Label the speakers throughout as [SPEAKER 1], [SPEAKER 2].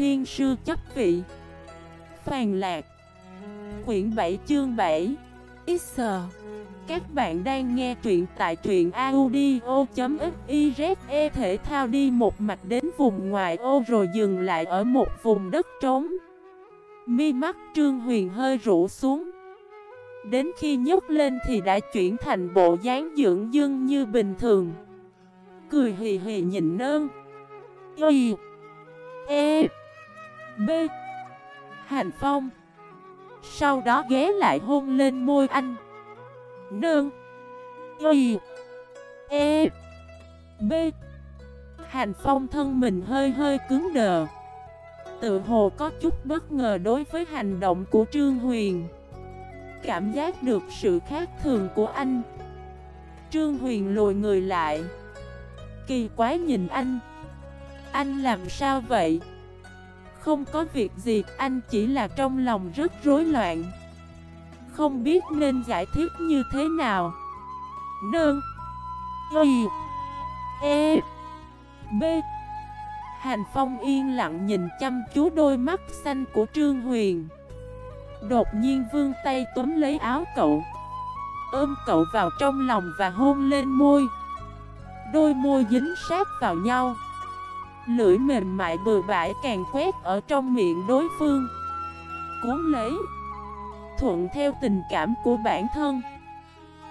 [SPEAKER 1] thiên sư chấp vị. Phàn lạc. Quyển 7 chương 7 X. Các bạn đang nghe truyện tại truyện audio.xyz Thể thao đi một mạch đến vùng ngoài ô rồi dừng lại ở một vùng đất trống. Mi mắt Trương Huyền hơi rũ xuống. Đến khi nhúc lên thì đã chuyển thành bộ dáng dưỡng dưng như bình thường. Cười hì hì nhìn nơn Y. E. B. Hành Phong. Sau đó ghé lại hôn lên môi anh. Nương. Y. E. B. Hành Phong thân mình hơi hơi cứng đờ. Tự hồ có chút bất ngờ đối với hành động của Trương Huyền. Cảm giác được sự khác thường của anh. Trương Huyền lùi người lại. Kỳ quái nhìn anh. Anh làm sao vậy? Không có việc gì, anh chỉ là trong lòng rất rối loạn. Không biết nên giải thích như thế nào. Nương. Y. E. B. Hành Phong yên lặng nhìn chăm chú đôi mắt xanh của Trương Huyền. Đột nhiên vương tay túm lấy áo cậu. Ôm cậu vào trong lòng và hôn lên môi. Đôi môi dính sát vào nhau. Lưỡi mềm mại bừa bãi càng quét ở trong miệng đối phương. Cuốn lấy. Thuận theo tình cảm của bản thân.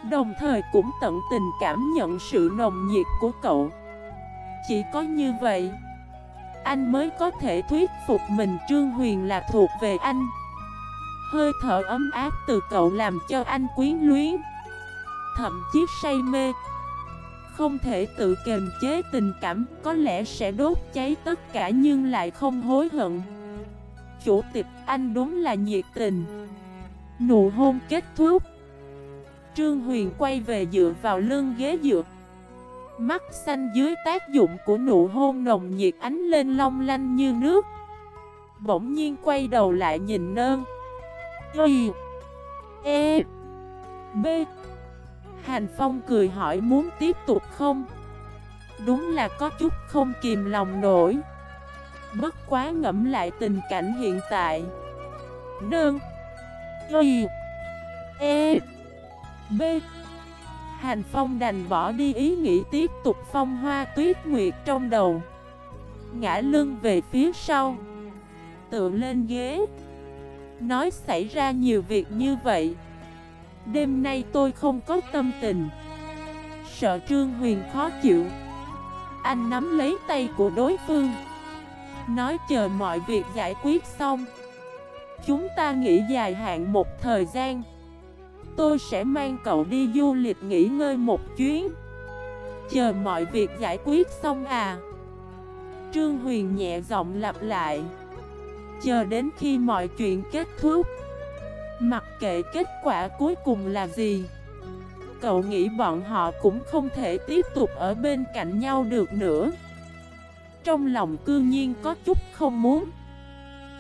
[SPEAKER 1] Đồng thời cũng tận tình cảm nhận sự nồng nhiệt của cậu. Chỉ có như vậy, Anh mới có thể thuyết phục mình Trương Huyền là thuộc về anh. Hơi thở ấm áp từ cậu làm cho anh quyến luyến. Thậm chí say mê. Không thể tự kềm chế tình cảm, Có lẽ sẽ đốt cháy tất cả nhưng lại không hối hận. Chủ tịch, anh đúng là nhiệt tình. Nụ hôn kết thúc. Trương Huyền quay về dựa vào lưng ghế dựa. Mắt xanh dưới tác dụng của nụ hôn nồng nhiệt ánh lên long lanh như nước. Bỗng nhiên quay đầu lại nhìn nơn. Y E B Hành Phong cười hỏi muốn tiếp tục không? Đúng là có chút không kìm lòng nổi. Bất quá ngẫm lại tình cảnh hiện tại. Đơn, Y. E. B. Hành Phong đành bỏ đi ý nghĩ tiếp tục phong hoa tuyết nguyệt trong đầu. Ngã lưng về phía sau. Tựa lên ghế. Nói xảy ra nhiều việc như vậy. Đêm nay tôi không có tâm tình. Sợ Trương Huyền khó chịu. Anh nắm lấy tay của đối phương. Nói chờ mọi việc giải quyết xong. Chúng ta nghỉ dài hạn một thời gian. Tôi sẽ mang cậu đi du lịch nghỉ ngơi một chuyến. Chờ mọi việc giải quyết xong à. Trương Huyền nhẹ giọng lặp lại. Chờ đến khi mọi chuyện kết thúc Mặc kệ kết quả cuối cùng là gì, Cậu nghĩ bọn họ cũng không thể tiếp tục ở bên cạnh nhau được nữa. Trong lòng cư nhiên có chút không muốn.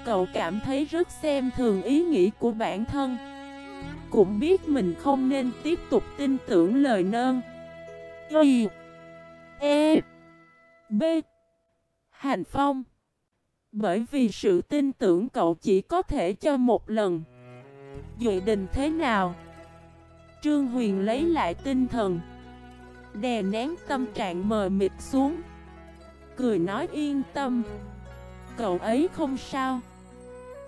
[SPEAKER 1] Cậu cảm thấy rất xem thường ý nghĩ của bản thân. Cũng biết mình không nên tiếp tục tin tưởng lời nơn. Y E B. Hành Phong. Bởi vì sự tin tưởng cậu chỉ có thể cho một lần. Dự định thế nào? Trương Huyền lấy lại tinh thần, Đè nén tâm trạng mờ mịt xuống. Cười nói yên tâm, Cậu ấy không sao.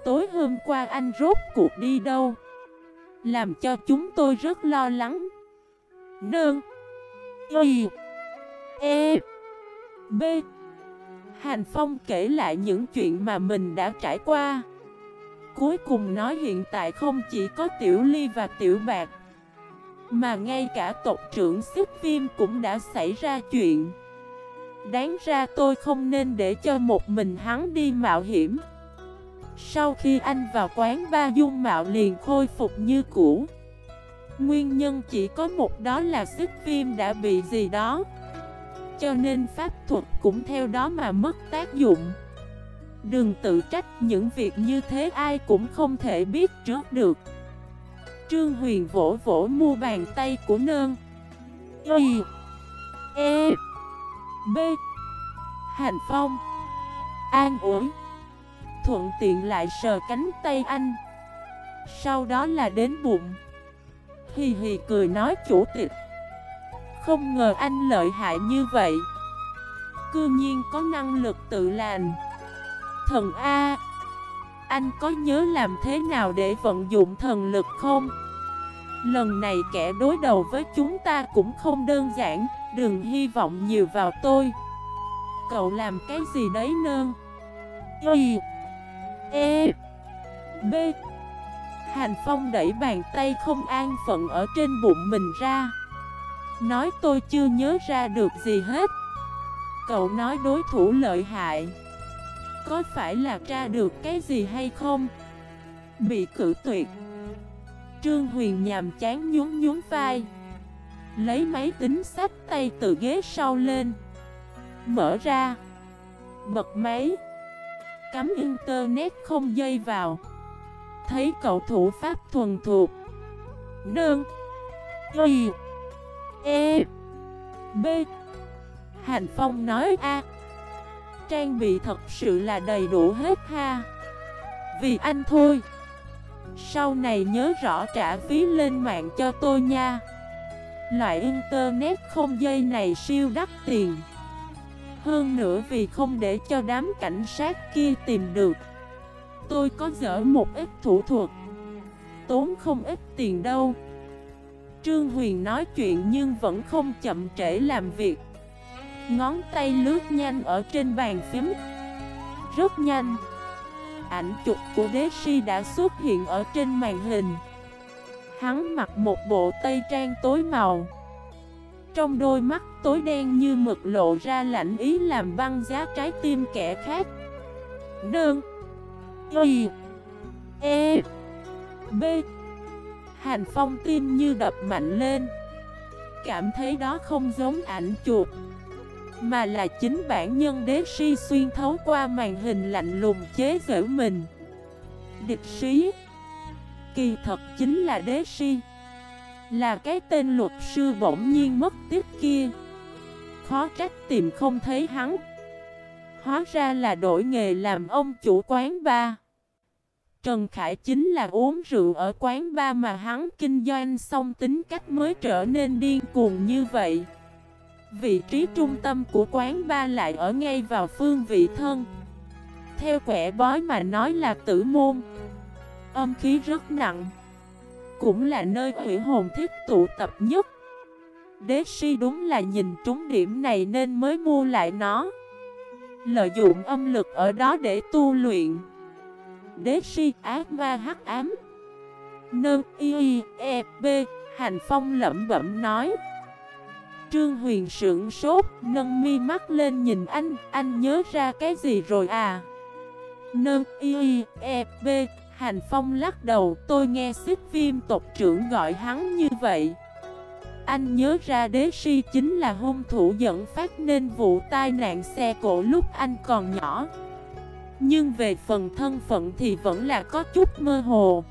[SPEAKER 1] Tối hôm qua anh rốt cuộc đi đâu? Làm cho chúng tôi rất lo lắng. Nương, Y E B. Hành Phong kể lại những chuyện mà mình đã trải qua. Cuối cùng nói hiện tại không chỉ có Tiểu Ly và Tiểu Bạc, Mà ngay cả tộc trưởng xích viêm cũng đã xảy ra chuyện. Đáng ra tôi không nên để cho một mình hắn đi mạo hiểm. Sau khi anh vào quán ba dung mạo liền khôi phục như cũ, Nguyên nhân chỉ có một đó là Sức Phim đã bị gì đó, cho nên pháp thuật cũng theo đó mà mất tác dụng. Đừng tự trách những việc như thế ai cũng không thể biết trước được. Trương Huyền vỗ vỗ mua bàn tay của nơn Y E B. Hành Phong. An ủi. Thuận tiện lại sờ cánh tay anh. Sau đó là đến bụng. Hì hì cười nói chủ tịch. Không ngờ anh lợi hại như vậy. Cư nhiên có năng lực tự lành Thần A. Anh có nhớ làm thế nào để vận dụng thần lực không? Lần này kẻ đối đầu với chúng ta cũng không đơn giản, Đừng hy vọng nhiều vào tôi. Cậu làm cái gì đấy nơn Y. E. B. Hành Phong đẩy bàn tay không an phận ở trên bụng mình ra. Nói tôi chưa nhớ ra được gì hết. Cậu nói đối thủ lợi hại. Có phải là tra được cái gì hay không? Bị cử tuyệt. Trương Huyền nhàm chán nhún nhún vai. Lấy máy tính sách tay từ ghế sau lên. Mở ra. Bật máy. Cắm internet không dây vào. Thấy cậu thủ pháp thuần thuộc. Nương. Y. E. B. Hành Phong nói a. Trang bị thật sự là đầy đủ hết ha. Vì anh thôi. Sau này nhớ rõ trả phí lên mạng cho tôi nha. Loại internet không dây này siêu đắt tiền. Hơn nữa vì không để cho đám cảnh sát kia tìm được. Tôi có dở một ít thủ thuật. Tốn không ít tiền đâu. Trương Huyền nói chuyện nhưng vẫn không chậm trễ làm việc. Ngón tay lướt nhanh ở trên bàn phím. Rất nhanh. Ảnh chụp của đế si đã xuất hiện ở trên màn hình. Hắn mặc một bộ tây trang tối màu. Trong đôi mắt tối đen như mực lộ ra lạnh ý làm băng giá trái tim kẻ khác. Đơn. Y. E. B. Hành phong tim như đập mạnh lên. Cảm thấy đó không giống ảnh chuột mà là chính bản nhân đế si xuyên thấu qua màn hình lạnh lùng chế giễu mình. Địch sĩ, Kỳ thật chính là đế si. Là cái tên luật sư bỗng nhiên mất tích kia. Khó trách tìm không thấy hắn. Hóa ra là đổi nghề làm ông chủ quán ba. Trần Khải chính là uống rượu ở quán ba mà hắn kinh doanh xong tính cách mới trở nên điên cuồng như vậy. Vị trí trung tâm của quán ba lại ở ngay vào phương vị thân. Theo quẻ bói mà nói là tử môn. Âm khí rất nặng. Cũng là nơi hủy hồn thiết tụ tập nhất. Đế si đúng là nhìn trúng điểm này nên mới mua lại nó. Lợi dụng âm lực ở đó để tu luyện đế si ác ma hắc ám Nơ y e b, Hành phong lẩm bẩm nói Trương Huyền sững sốt, Nâng mi mắt lên nhìn anh Anh nhớ ra cái gì rồi à? Nâng y e b Hành phong lắc đầu, Tôi nghe xích viêm tộc trưởng gọi hắn như vậy. Anh nhớ ra đế si chính là hung thủ dẫn phát nên vụ tai nạn xe cộ lúc anh còn nhỏ. Nhưng về phần thân phận thì vẫn là có chút mơ hồ.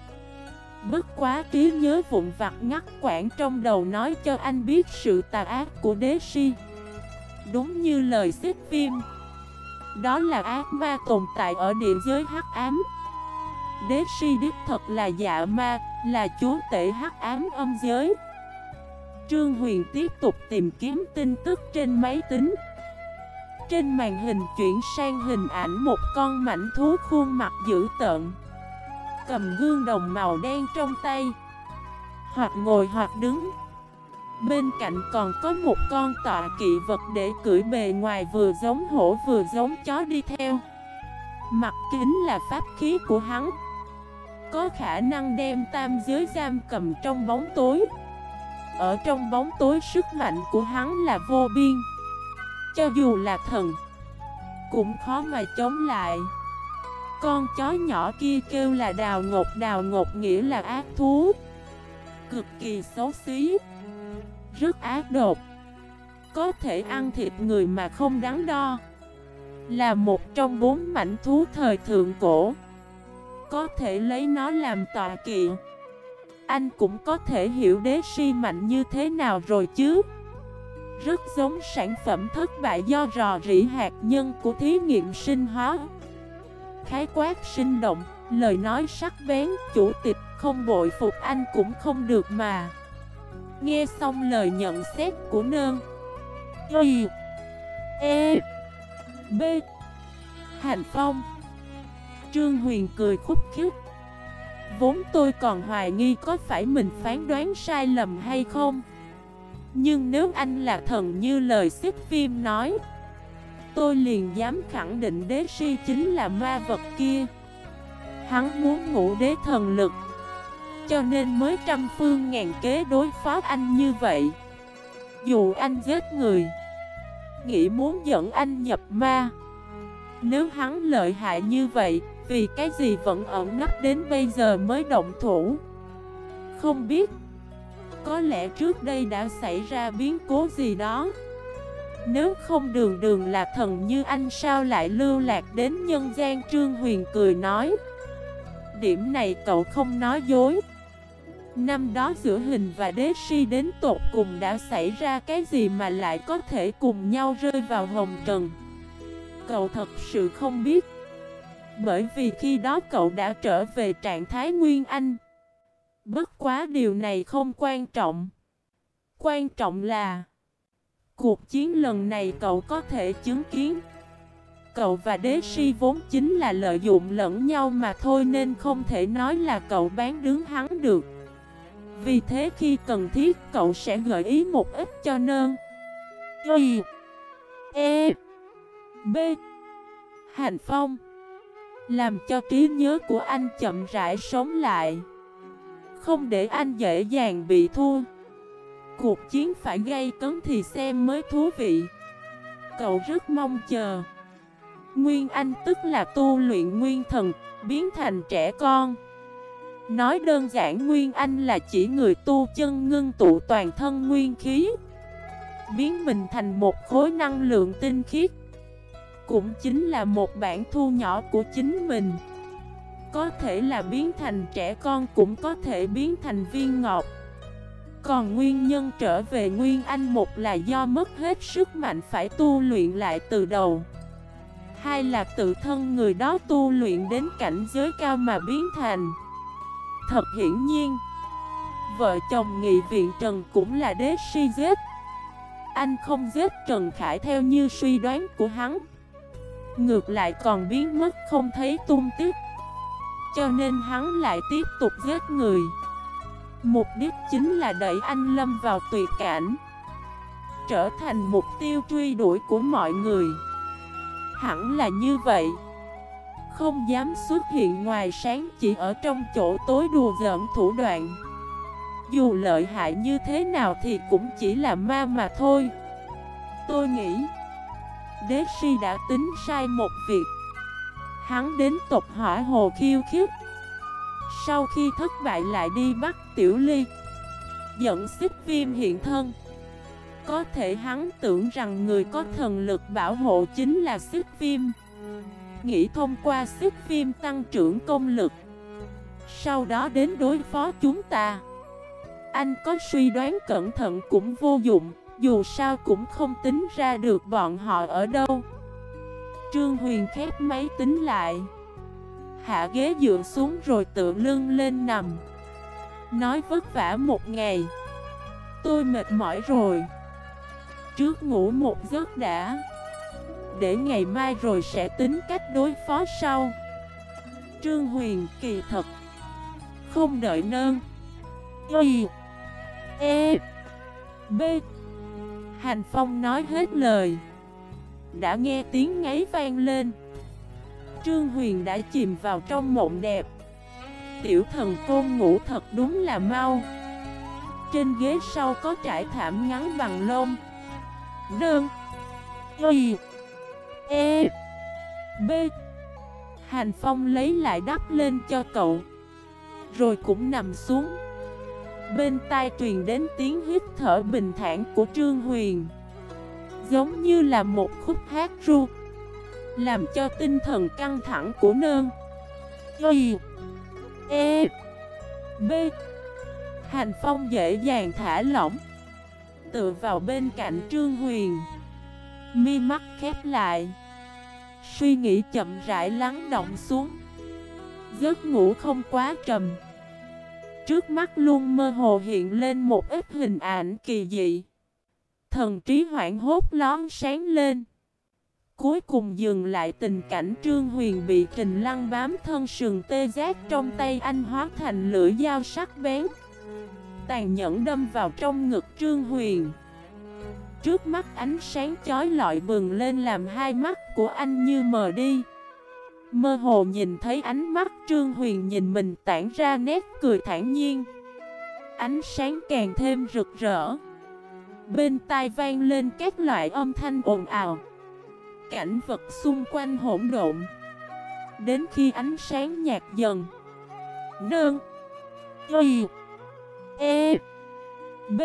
[SPEAKER 1] Bất quá trí nhớ vụn vặt ngắt quãng trong đầu nói cho anh biết sự tà ác của đế si. Đúng như lời xích phim Đó là ác ma tồn tại ở địa giới hắc ám. Đế si đích thật là dạ ma, là chúa tể hắc ám âm giới. Trương Huyền tiếp tục tìm kiếm tin tức trên máy tính. Trên màn hình chuyển sang hình ảnh một con mảnh thú khuôn mặt dữ tợn. Cầm gương đồng màu đen trong tay. Hoặc ngồi hoặc đứng. Bên cạnh còn có một con tọa kỵ vật để cưỡi bề ngoài vừa giống hổ vừa giống chó đi theo. Mặt kính là pháp khí của hắn. Có khả năng đem tam giới giam cầm trong bóng tối. Ở trong bóng tối sức mạnh của hắn là vô biên. Cho dù là thần, Cũng khó mà chống lại. Con chó nhỏ kia kêu là đào ngột Đào ngột nghĩa là ác thú. Cực kỳ xấu xí. Rất ác độc. Có thể ăn thịt người mà không đắn đo. Là một trong bốn mảnh thú thời thượng cổ. Có thể lấy nó làm tọa kỵ. Anh cũng có thể hiểu đế si mạnh như thế nào rồi chứ? Rất giống sản phẩm thất bại do rò rỉ hạt nhân của thí nghiệm sinh hóa khái quát sinh động, lời nói sắc bén, chủ tịch không bội phục anh cũng không được mà. Nghe xong lời nhận xét của nơn Y E B Hành Phong. Trương Huyền cười khúc khích. Vốn tôi còn hoài nghi có phải mình phán đoán sai lầm hay không. Nhưng nếu anh là thần như lời xếp phim nói Tôi liền dám khẳng định đế si chính là ma vật kia. Hắn muốn ngủ đế thần lực. Cho nên mới trăm phương ngàn kế đối phó anh như vậy. Dù anh giết người, Nghĩ muốn dẫn anh nhập ma. Nếu hắn lợi hại như vậy, Vì cái gì vẫn ẩn nấp đến bây giờ mới động thủ? Không biết. Có lẽ trước đây đã xảy ra biến cố gì đó. Nếu không đường đường là thần như anh sao lại lưu lạc đến nhân gian? Trương Huyền cười nói, Điểm này cậu không nói dối. Năm đó giữa hình và đế si đến tột cùng đã xảy ra cái gì mà lại có thể cùng nhau rơi vào hồng trần? Cậu thật sự không biết. Bởi vì khi đó cậu đã trở về trạng thái Nguyên Anh. Bất quá điều này không quan trọng. Quan trọng là Cuộc chiến lần này cậu có thể chứng kiến. Cậu và đế si vốn chính là lợi dụng lẫn nhau mà thôi Nên không thể nói là cậu bán đứng hắn được. Vì thế khi cần thiết, cậu sẽ gợi ý một ít cho nơn. Y E B. Hành Phong. Làm cho trí nhớ của anh chậm rãi sống lại. Không để anh dễ dàng bị thua. Cuộc chiến phải gây cấn thì xem mới thú vị. Cậu rất mong chờ. Nguyên Anh tức là tu luyện nguyên thần, Biến thành trẻ con. Nói đơn giản, Nguyên Anh là chỉ người tu chân ngưng tụ toàn thân nguyên khí, Biến mình thành một khối năng lượng tinh khiết. Cũng chính là một bản thu nhỏ của chính mình. Có thể là biến thành trẻ con, cũng có thể biến thành viên ngọt còn nguyên nhân trở về Nguyên Anh một là do mất hết sức mạnh phải tu luyện lại từ đầu. Hai là tự thân người đó tu luyện đến cảnh giới cao mà biến thành. Thật hiển nhiên, Vợ chồng nghị viện Trần cũng là đế si giết. Anh không giết Trần Khải theo như suy đoán của hắn. Ngược lại còn biến mất không thấy tung tích. Cho nên hắn lại tiếp tục giết người. Mục đích chính là đẩy anh Lâm vào tuyệt cảnh, Trở thành mục tiêu truy đuổi của mọi người. Hẳn là như vậy. Không dám xuất hiện ngoài sáng chỉ ở trong chỗ tối đùa giỡn thủ đoạn. Dù lợi hại như thế nào thì cũng chỉ là ma mà thôi. Tôi nghĩ, Đế si đã tính sai một việc. Hắn đến tộc hỏa hồ khiêu khiếp sau khi thất bại lại đi bắt tiểu ly. Dẫn xích viêm hiện thân. Có thể hắn tưởng rằng người có thần lực bảo hộ chính là xích viêm. Nghĩ thông qua xích viêm tăng trưởng công lực. Sau đó đến đối phó chúng ta. Anh có suy đoán cẩn thận cũng vô dụng, Dù sao cũng không tính ra được bọn họ ở đâu. Trương Huyền khép máy tính lại. Hạ ghế dựa xuống rồi tự lưng lên nằm. Nói vất vả một ngày. Tôi mệt mỏi rồi. Trước ngủ một giấc đã. Để ngày mai rồi sẽ tính cách đối phó sau. Trương Huyền kỳ thật. Không đợi nơn Y. E. B. Hành Phong nói hết lời. Đã nghe tiếng ngáy vang lên. Trương Huyền đã chìm vào trong mộng đẹp. Tiểu thần côn ngủ thật đúng là mau. Trên ghế sau có trải thảm ngắn bằng lông. Đơn. Y. E. B. Hành Phong lấy lại đắp lên cho cậu. Rồi cũng nằm xuống. Bên tai truyền đến tiếng hít thở bình thản của Trương Huyền. Giống như là một khúc hát ru. Làm cho tinh thần căng thẳng của nơn. Y E B. Hành Phong dễ dàng thả lỏng. Tựa vào bên cạnh Trương Huyền. Mi mắt khép lại. Suy nghĩ chậm rãi lắng động xuống. Giấc ngủ không quá trầm. Trước mắt luôn mơ hồ hiện lên một ít hình ảnh kỳ dị. Thần trí hoảng hốt lón sáng lên. Cuối cùng dừng lại tình cảnh Trương Huyền bị Trình Lăng bám thân sườn tê giác trong tay anh hóa thành lưỡi dao sắc bén. Tàn nhẫn đâm vào trong ngực Trương Huyền. Trước mắt ánh sáng chói lọi bừng lên làm hai mắt của anh như mờ đi. Mơ hồ nhìn thấy ánh mắt Trương Huyền nhìn mình tản ra nét cười thản nhiên. Ánh sáng càng thêm rực rỡ. Bên tai vang lên các loại âm thanh ồn ào. Cảnh vật xung quanh hỗn độn. Đến khi ánh sáng nhạt dần, Nương, Y E B,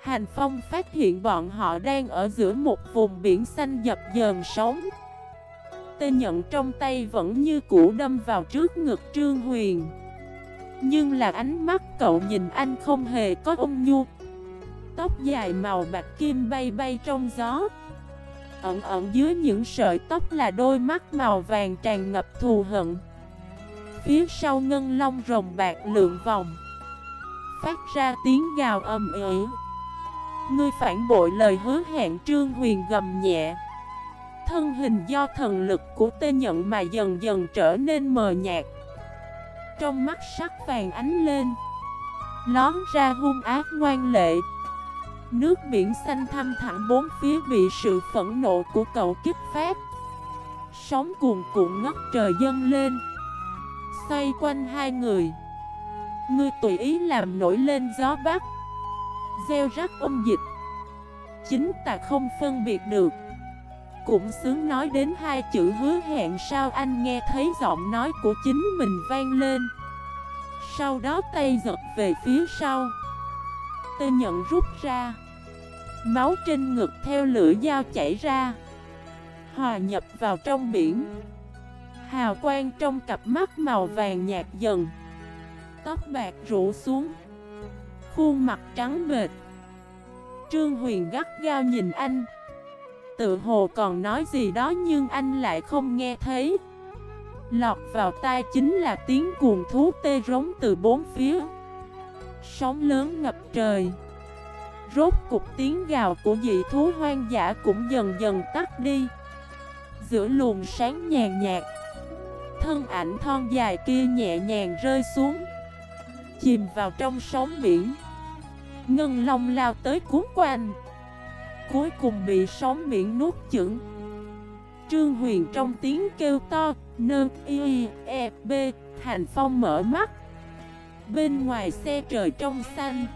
[SPEAKER 1] Hành Phong phát hiện bọn họ đang ở giữa một vùng biển xanh dập dờn sóng. Tê nhận trong tay vẫn như cũ đâm vào trước ngực Trương Huyền. Nhưng là ánh mắt cậu nhìn anh không hề có ôm nhu. Tóc dài màu bạch kim bay bay trong gió. Ẩn ẩn dưới những sợi tóc là đôi mắt màu vàng tràn ngập thù hận. Phía sau ngân long rồng bạc lượn vòng, Phát ra tiếng gào âm ỉ Ngươi phản bội lời hứa hẹn Trương Huyền gầm nhẹ. Thân hình do thần lực của tê nhận mà dần dần trở nên mờ nhạt. Trong mắt sắc vàng ánh lên, Lón ra hung ác ngoan lệ. Nước biển xanh thăm thẳng bốn phía bị sự phẫn nộ của cậu kích phát. Sóng cuồn cuộn ngất trời dâng lên. Xoay quanh hai người. Ngươi tùy ý làm nổi lên gió bắc. Gieo rắc ôm dịch. Chính ta không phân biệt được. Cũng sướng nói đến hai chữ hứa hẹn sao anh nghe thấy giọng nói của chính mình vang lên. Sau đó tay giật về phía sau. Tê nhận rút ra. Máu trên ngực theo lưỡi dao chảy ra. Hòa nhập vào trong biển. Hào quang trong cặp mắt màu vàng nhạt dần. Tóc bạc rủ xuống. Khuôn mặt trắng bệt Trương Huyền gắt gao nhìn anh. Tự hồ còn nói gì đó nhưng anh lại không nghe thấy. Lọt vào tai chính là tiếng cuồng thú tê rống từ bốn phía. Sóng lớn ngập trời. Rốt cục tiếng gào của dị thú hoang dã cũng dần dần tắt đi. Giữa luồng sáng nhàn nhạt, Thân ảnh thon dài kia nhẹ nhàng rơi xuống, Chìm vào trong sóng biển. Ngân long lao tới cuốn quanh, Cuối cùng bị sóng biển nuốt chửng. Trương Huyền trong tiếng kêu to, Nơ, y e b Hành phong mở mắt. Bên ngoài xe trời trong xanh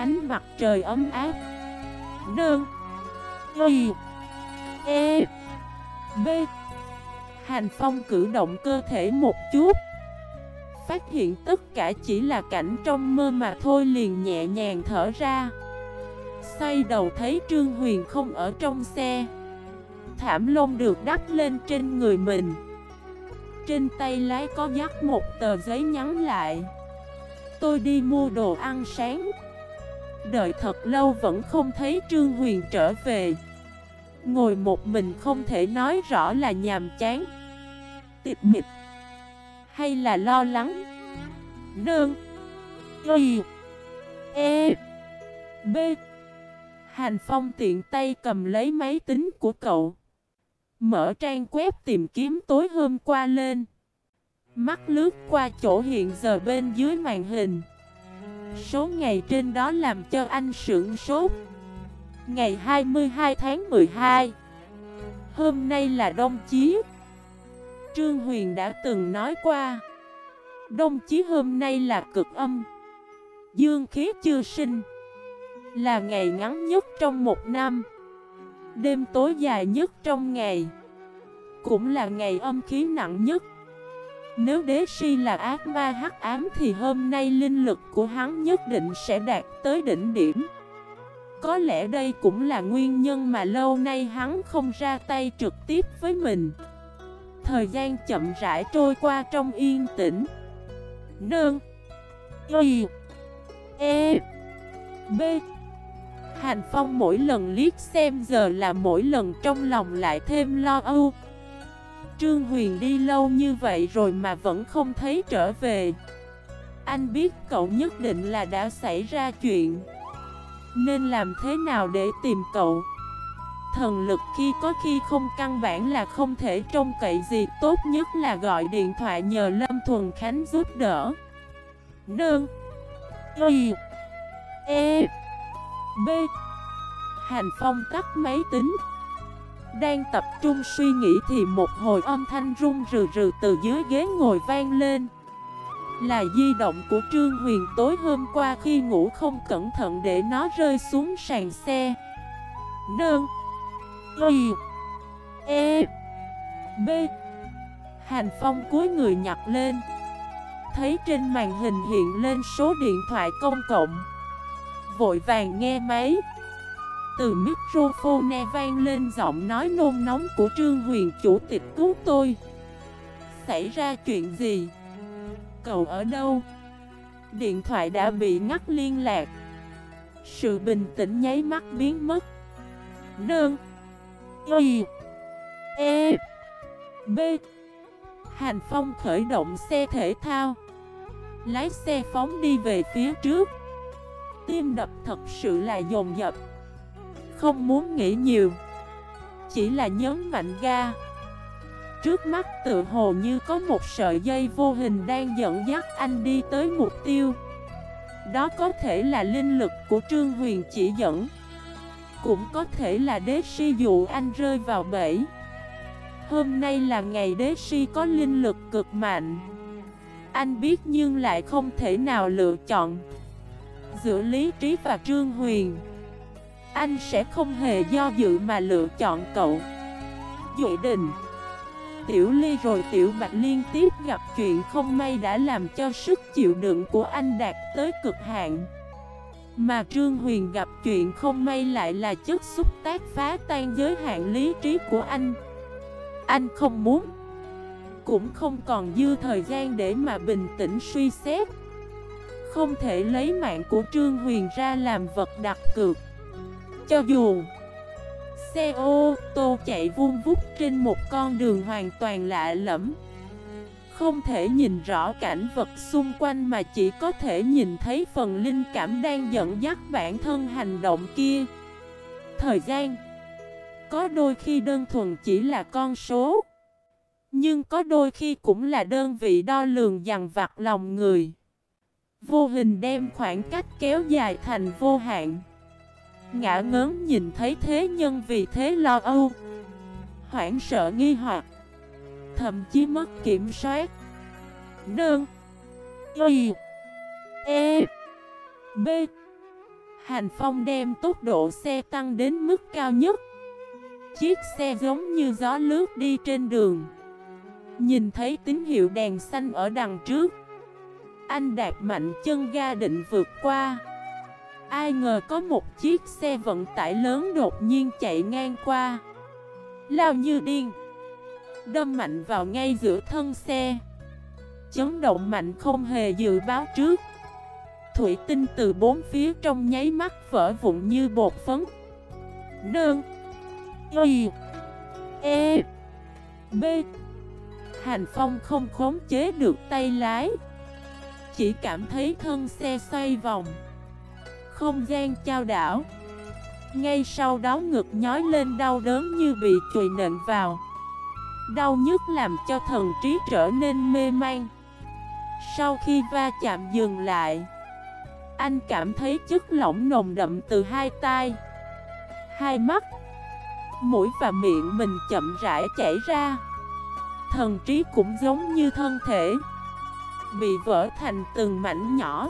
[SPEAKER 1] Ánh mặt trời ấm áp. Đơn y e b. Hành phong cử động cơ thể một chút. Phát hiện tất cả chỉ là cảnh trong mơ mà thôi liền nhẹ nhàng thở ra. Xoay đầu thấy Trương Huyền không ở trong xe. Thảm lông được đắp lên trên người mình. Trên tay lái có dắt một tờ giấy nhắn lại. Tôi đi mua đồ ăn sáng. Đợi thật lâu vẫn không thấy Trương Huyền trở về. Ngồi một mình không thể nói rõ là nhàm chán, Tịch mịch, hay là lo lắng? Nương, Y E B. Hành Phong tiện tay cầm lấy máy tính của cậu. Mở trang web tìm kiếm tối hôm qua lên. Mắt lướt qua chỗ hiện giờ bên dưới màn hình. Số ngày trên đó làm cho anh sưởng sốt. Ngày 22 tháng 12 Hôm nay là đông chí. Trương Huyền đã từng nói qua, Đông chí hôm nay là cực âm, Dương khí chưa sinh, Là ngày ngắn nhất trong một năm, Đêm tối dài nhất trong ngày, Cũng là ngày âm khí nặng nhất nếu đế si là ác ma hắc ám Thì hôm nay linh lực của hắn nhất định sẽ đạt tới đỉnh điểm. Có lẽ đây cũng là nguyên nhân mà lâu nay hắn không ra tay trực tiếp với mình. Thời gian chậm rãi trôi qua trong yên tĩnh. Nương. Y. E. B. Hành Phong mỗi lần liếc xem giờ là mỗi lần trong lòng lại thêm lo âu. Trương Huyền đi lâu như vậy rồi mà vẫn không thấy trở về. Anh biết cậu nhất định là đã xảy ra chuyện. Nên làm thế nào để tìm cậu? Thần lực khi có khi không căn bản là không thể trông cậy gì. Tốt nhất là gọi điện thoại nhờ Lâm Thuần Khánh giúp đỡ. Nương. Y. E. B. Hành Phong tắt máy tính. Đang tập trung suy nghĩ thì một hồi âm thanh rung rừ rừ từ dưới ghế ngồi vang lên. Là di động của Trương Huyền tối hôm qua khi ngủ không cẩn thận để nó rơi xuống sàn xe. Nơn, Y E B. Hành Phong cuối người nhặt lên. Thấy trên màn hình hiện lên số điện thoại công cộng. Vội vàng nghe máy. Từ microphone vang lên giọng nói nôn nóng của Trương Huyền, chủ tịch cứu tôi. Xảy ra chuyện gì? Cậu ở đâu? Điện thoại đã bị ngắt liên lạc. Sự bình tĩnh nháy mắt biến mất. Nương Y. E. B. Hành Phong khởi động xe thể thao. Lái xe phóng đi về phía trước. Tim đập thật sự là dồn dập. Không muốn nghĩ nhiều. Chỉ là nhấn mạnh ga Trước mắt tự hồ như có một sợi dây vô hình đang dẫn dắt anh đi tới mục tiêu. Đó có thể là linh lực của Trương Huyền chỉ dẫn, Cũng có thể là đế si dụ anh rơi vào bẫy. Hôm nay là ngày đế si có linh lực cực mạnh. Anh biết nhưng lại không thể nào lựa chọn. Giữa lý trí và trương huyền anh sẽ không hề do dự mà lựa chọn cậu. Duệ đình. Tiểu Ly rồi Tiểu Bạch liên tiếp gặp chuyện không may đã làm cho sức chịu đựng của anh đạt tới cực hạn. Mà Trương Huyền gặp chuyện không may lại là chất xúc tác phá tan giới hạn lý trí của anh. Anh không muốn, Cũng không còn dư thời gian để mà bình tĩnh suy xét. Không thể lấy mạng của Trương Huyền ra làm vật đặt cược. Cho dù. Xe ô tô chạy vuông vút trên một con đường hoàn toàn lạ lẫm. Không thể nhìn rõ cảnh vật xung quanh mà chỉ có thể nhìn thấy phần linh cảm đang dẫn dắt bản thân hành động kia. Thời gian. Có đôi khi đơn thuần chỉ là con số. Nhưng có đôi khi cũng là đơn vị đo lường dằn vặt lòng người. Vô hình đem khoảng cách kéo dài thành vô hạn. Ngã ngớn nhìn thấy thế nhân vì thế lo âu. Hoảng sợ nghi hoặc. Thậm chí mất kiểm soát. Nương. Y. E. B. Hành Phong đem tốc độ xe tăng đến mức cao nhất. Chiếc xe giống như gió lướt đi trên đường. Nhìn thấy tín hiệu đèn xanh ở đằng trước. Anh đạp mạnh chân ga định vượt qua. Ai ngờ có một chiếc xe vận tải lớn đột nhiên chạy ngang qua. Lao như điên Đâm mạnh vào ngay giữa thân xe. Chấn động mạnh không hề dự báo trước. Thủy tinh từ bốn phía trong nháy mắt vỡ vụn như bột phấn. Nương. Y. E. B. Hành Phong không khống chế được tay lái. Chỉ cảm thấy thân xe xoay vòng. Không gian trao đảo. Ngay sau đó ngực nhói lên đau đớn như bị chùi nện vào. Đau nhức làm cho thần trí trở nên mê man. Sau khi va chạm dừng lại Anh cảm thấy chất lỏng nồng đậm từ hai tay, Hai mắt Mũi và miệng mình chậm rãi chảy ra. Thần trí cũng giống như thân thể Bị vỡ thành từng mảnh nhỏ.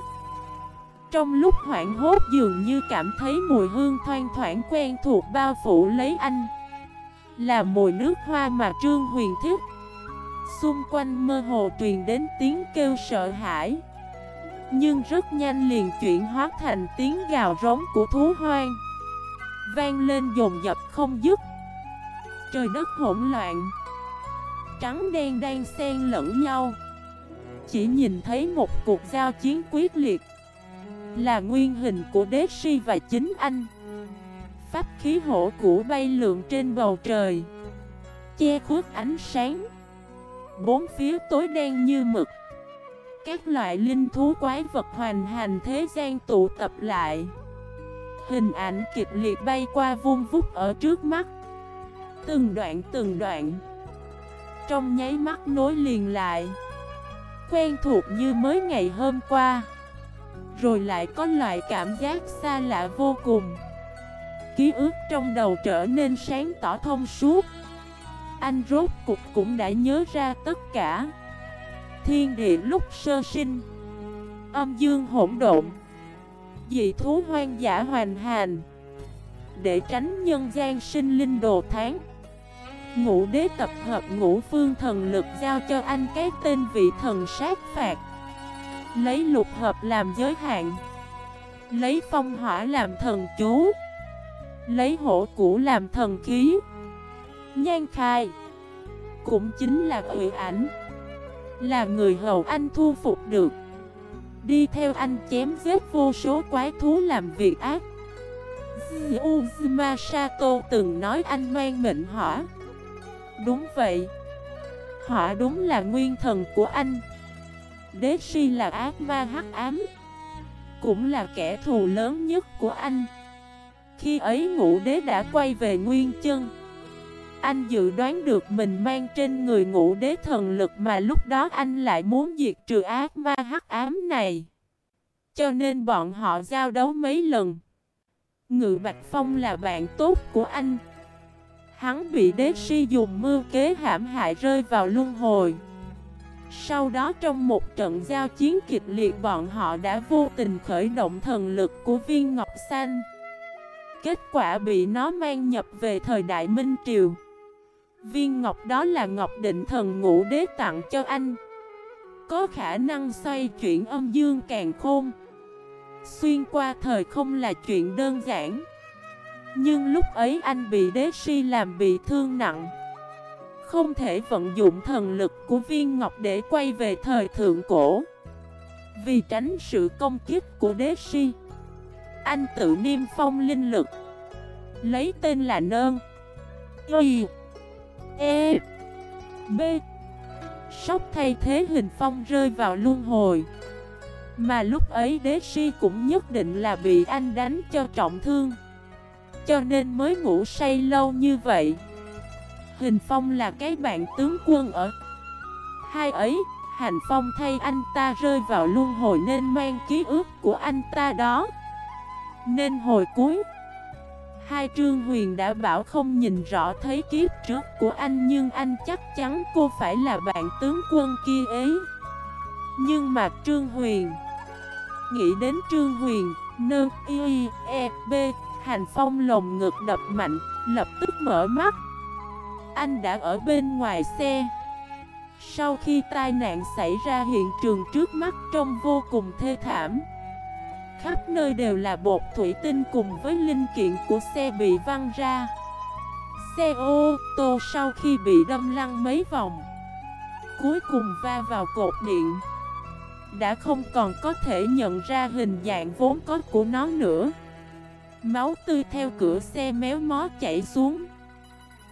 [SPEAKER 1] Trong lúc hoảng hốt dường như cảm thấy mùi hương thoang thoảng quen thuộc bao phủ lấy anh. Là mùi nước hoa mà Trương Huyền thích. Xung quanh mơ hồ truyền đến tiếng kêu sợ hãi. Nhưng rất nhanh liền chuyển hóa thành tiếng gào rống của thú hoang. Vang lên dồn dập không dứt. Trời đất hỗn loạn. Trắng đen đang xen lẫn nhau. Chỉ nhìn thấy một cuộc giao chiến quyết liệt. Là nguyên hình của đế si và chính anh. Pháp khí hổ cũ bay lượn trên bầu trời. Che khuất ánh sáng. Bốn phía tối đen như mực. Các loại linh thú quái vật hoành hành thế gian tụ tập lại. Hình ảnh kịch liệt bay qua vuông vút ở trước mắt. Từng đoạn từng đoạn. Trong nháy mắt nối liền lại. Quen thuộc như mới ngày hôm qua. Rồi lại có loại cảm giác xa lạ vô cùng. Ký ức trong đầu trở nên sáng tỏ thông suốt. Anh rốt cục cũng đã nhớ ra tất cả. Thiên địa lúc sơ sinh. Âm dương hỗn độn. Dị thú hoang dã hoành hành. Để tránh nhân gian sinh linh đồ tháng Ngũ đế tập hợp ngũ phương thần lực giao cho anh cái tên vị thần sát phạt. Lấy lục hợp làm giới hạn. Lấy phong hỏa làm thần chú. Lấy hổ cũ làm thần khí Nhan khai. Cũng chính là ủy ảnh. Là người hầu anh thu phục được. Đi theo anh chém giết vô số quái thú làm việc ác. Uzuma Sato từng nói anh mang mệnh hỏa. Đúng vậy. Hỏa đúng là nguyên thần của anh. Đế si là ác ma hắc ám, Cũng là kẻ thù lớn nhất của anh. Khi ấy ngũ đế đã quay về nguyên chân. Anh dự đoán được mình mang trên người ngũ đế thần lực Mà lúc đó anh lại muốn diệt trừ ác ma hắc ám này. Cho nên bọn họ giao đấu mấy lần. Ngự Bạch Phong là bạn tốt của anh. Hắn bị đế si dùng mưu kế hãm hại rơi vào luân hồi. Sau đó trong một trận giao chiến kịch liệt, bọn họ đã vô tình khởi động thần lực của viên ngọc xanh. Kết quả bị nó mang nhập về thời đại Minh Triều. Viên ngọc đó là ngọc định thần ngũ đế tặng cho anh. Có khả năng xoay chuyển âm dương càng khôn. Xuyên qua thời không là chuyện đơn giản. Nhưng lúc ấy anh bị đế si làm bị thương nặng. Không thể vận dụng thần lực của viên ngọc để quay về thời thượng cổ. Vì tránh sự công kiếp của đế si, Anh tự niêm phong linh lực, Lấy tên là Nơn, Y E B. Sóc thay thế hình phong rơi vào luân hồi, Mà lúc ấy đế si cũng nhất định là bị anh đánh cho trọng thương, cho nên mới ngủ say lâu như vậy. Hình Phong là cái bạn tướng quân ở Hai ấy, Hành Phong thay anh ta rơi vào luân hồi nên mang ký ức của anh ta đó. Nên hồi cuối Hai Trương Huyền đã bảo không nhìn rõ thấy kiếp trước của anh Nhưng anh chắc chắn cô phải là bạn tướng quân kia ấy. Nhưng mà Trương Huyền Nghĩ đến Trương Huyền Nơ y e b Hành Phong lồng ngực đập mạnh, lập tức mở mắt. Anh đã ở bên ngoài xe. Sau khi tai nạn xảy ra, hiện trường trước mắt trông vô cùng thê thảm. Khắp nơi đều là bột thủy tinh cùng với linh kiện của xe bị văng ra. Xe ô tô sau khi bị đâm lăn mấy vòng, Cuối cùng va vào cột điện. Đã không còn có thể nhận ra hình dạng vốn có của nó nữa. Máu tươi theo cửa xe méo mó chảy xuống.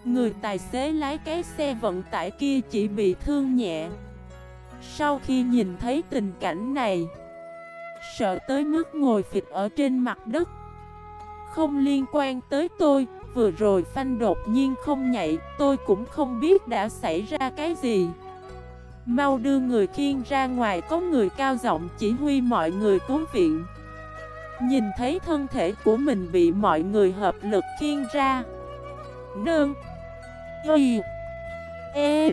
[SPEAKER 1] Người tài xế lái cái xe vận tải kia chỉ bị thương nhẹ. Sau khi nhìn thấy tình cảnh này, Sợ tới mức ngồi phịch ở trên mặt đất. Không liên quan tới tôi, Vừa rồi phanh đột nhiên không nhạy Tôi cũng không biết đã xảy ra cái gì. Mau đưa người khiên ra ngoài, Có người cao giọng chỉ huy mọi người cứu viện. Nhìn thấy thân thể của mình bị mọi người hợp lực khiêng ra. Nương Y E.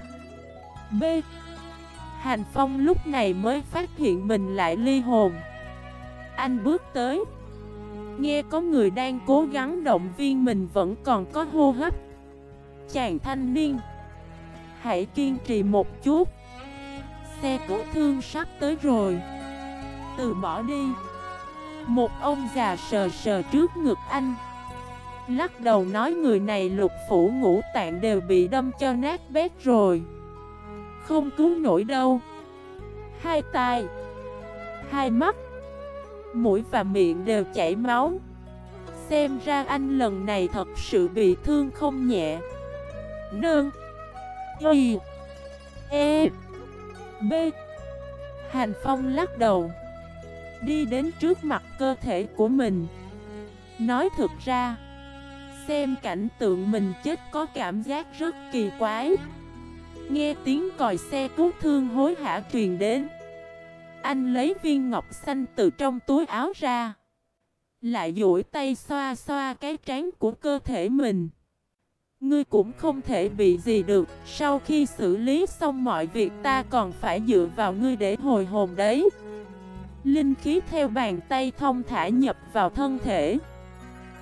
[SPEAKER 1] B. Hành Phong lúc này mới phát hiện mình lại ly hồn. Anh bước tới. Nghe có người đang cố gắng động viên mình vẫn còn có hô hấp. Chàng thanh niên. Hãy kiên trì một chút. Xe cứu thương sắp tới rồi. Từ bỏ đi. Một ông già sờ sờ trước ngực anh. Lắc đầu nói người này lục phủ ngũ tạng đều bị đâm cho nát bét rồi. Không cứu nổi đâu. Hai tai, Hai mắt, Mũi và miệng đều chảy máu. Xem ra anh lần này thật sự bị thương không nhẹ. Nương, Y E B. Hành Phong lắc đầu, Đi đến trước mặt cơ thể của mình. Nói thực ra Xem cảnh tượng mình chết có cảm giác rất kỳ quái. Nghe tiếng còi xe cứu thương hối hả truyền đến. Anh lấy viên ngọc xanh từ trong túi áo ra. Lại duỗi tay xoa xoa cái trán của cơ thể mình. Ngươi cũng không thể bị gì được, Sau khi xử lý xong mọi việc ta còn phải dựa vào ngươi để hồi hồn đấy. Linh khí theo bàn tay thông thả nhập vào thân thể.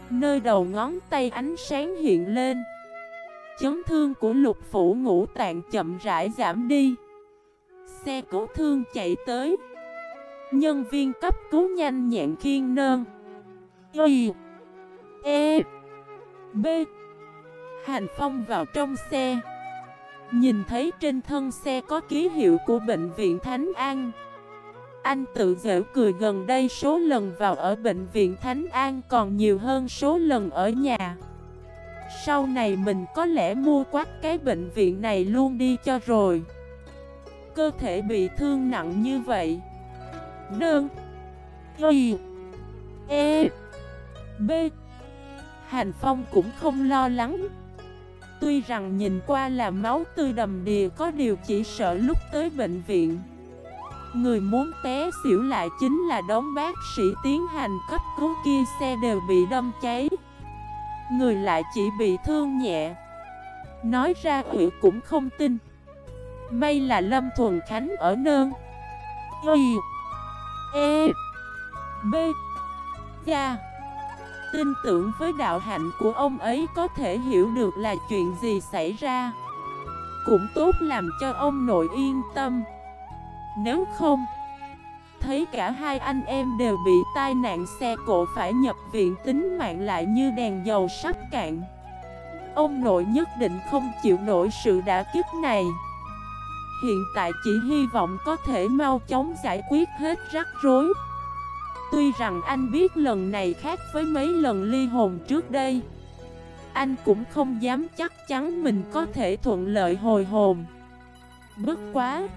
[SPEAKER 1] Nơi đầu ngón tay ánh sáng hiện lên. Chấn thương của lục phủ ngũ tạng chậm rãi giảm đi. Xe cứu thương chạy tới. Nhân viên cấp cứu nhanh nhẹn khiên nơn. Y E B. Hành Phong vào trong xe. Nhìn thấy trên thân xe có ký hiệu của bệnh viện Thánh An. Anh tự dễu cười gần đây số lần vào ở bệnh viện Thánh An còn nhiều hơn số lần ở nhà. Sau này mình có lẽ mua quát cái bệnh viện này luôn đi cho rồi. Cơ thể bị thương nặng như vậy. Đơn Y. E. B. Hành Phong cũng không lo lắng. Tuy rằng nhìn qua là máu tươi đầm đìa có điều chỉ sợ lúc tới bệnh viện. Người muốn té xỉu lại chính là đống bác sĩ tiến hành cấp cứu kia, xe đều bị đâm cháy. Người lại chỉ bị thương nhẹ. Nói ra ủy cũng không tin. May là Lâm Thuần Khánh ở nơn. Y E B Gia Tin tưởng với đạo hạnh của ông ấy có thể hiểu được là chuyện gì xảy ra. Cũng tốt làm cho ông nội yên tâm. Nếu không, Thấy cả hai anh em đều bị tai nạn xe cộ phải nhập viện tính mạng lại như đèn dầu sắp cạn. Ông nội nhất định không chịu nổi sự đã kiếp này. Hiện tại chỉ hy vọng có thể mau chóng giải quyết hết rắc rối. Tuy rằng anh biết lần này khác với mấy lần ly hồn trước đây, Anh cũng không dám chắc chắn mình có thể thuận lợi hồi hồn. Bất quá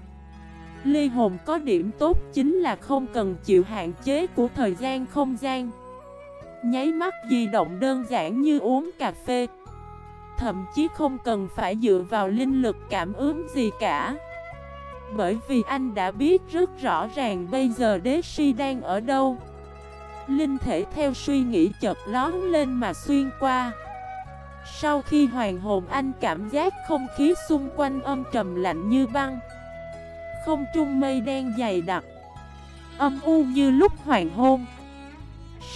[SPEAKER 1] Ly hồn có điểm tốt chính là không cần chịu hạn chế của thời gian không gian. Nháy mắt di động đơn giản như uống cà phê. Thậm chí không cần phải dựa vào linh lực cảm ứng gì cả. Bởi vì anh đã biết rất rõ ràng bây giờ đế si đang ở đâu. Linh thể theo suy nghĩ chợt lón lên mà xuyên qua. Sau khi hoàn hồn anh cảm giác không khí xung quanh âm trầm lạnh như băng không trung mây đen dày đặc. Âm u như lúc hoàng hôn.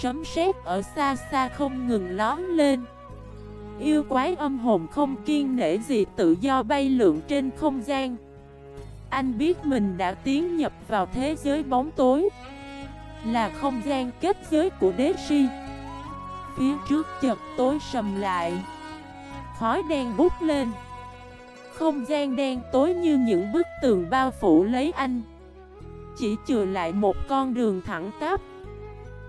[SPEAKER 1] Sấm sét ở xa xa không ngừng lón lên. Yêu quái âm hồn không kiên nể gì tự do bay lượn trên không gian. Anh biết mình đã tiến nhập vào thế giới bóng tối. Là không gian kết giới của đế si. Phía trước chật tối sầm lại. Khói đen bút lên. Không gian đen tối như những bức tường bao phủ lấy anh. Chỉ chừa lại một con đường thẳng tắp.